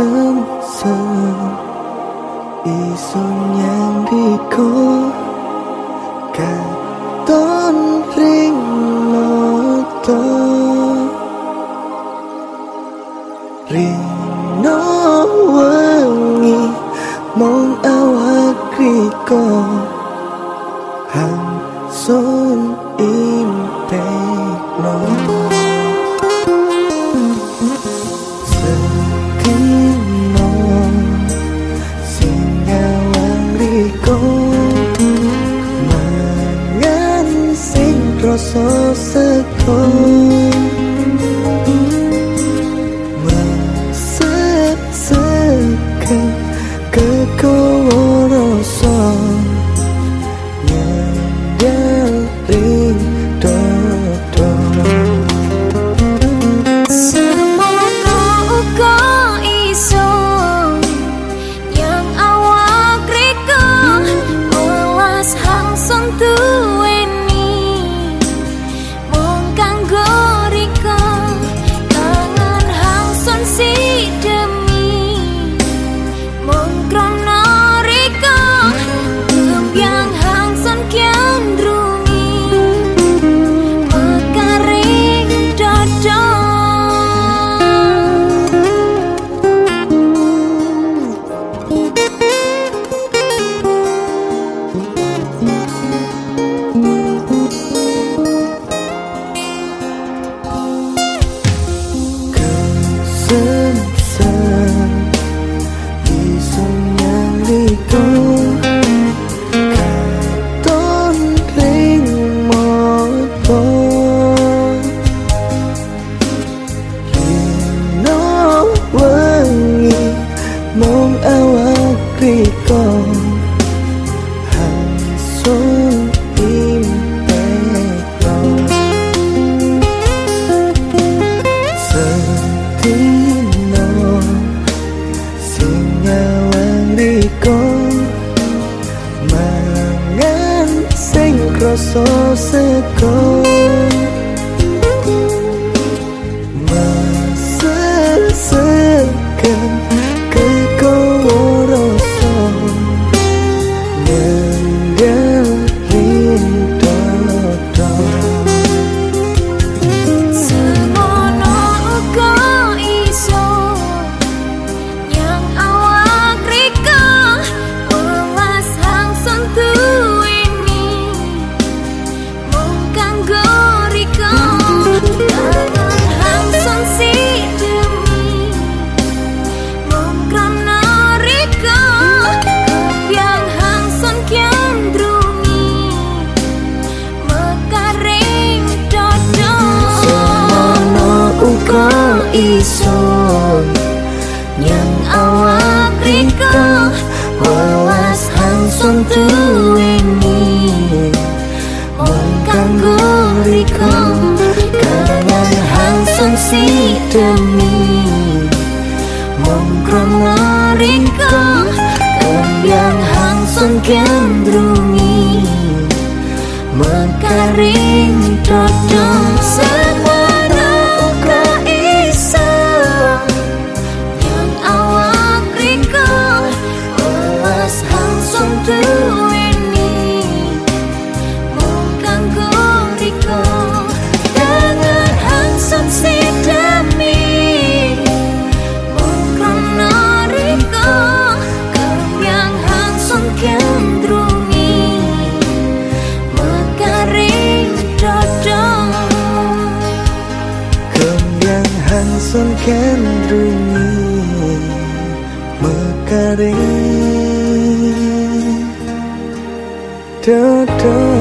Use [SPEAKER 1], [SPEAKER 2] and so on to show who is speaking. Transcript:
[SPEAKER 1] 승선 이 소냥 비고 갔던 링노도 링노왕이 멍아와 그리고 한손 임팩 Xin isun Yang awak riko walas hansun tuwingi Mungkang guriko riko Kangan hansun si demi Mung krono kau yang hansun kendrungi Mekaring cenderungi mekare Dodo